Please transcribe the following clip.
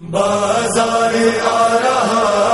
بازار آ رہا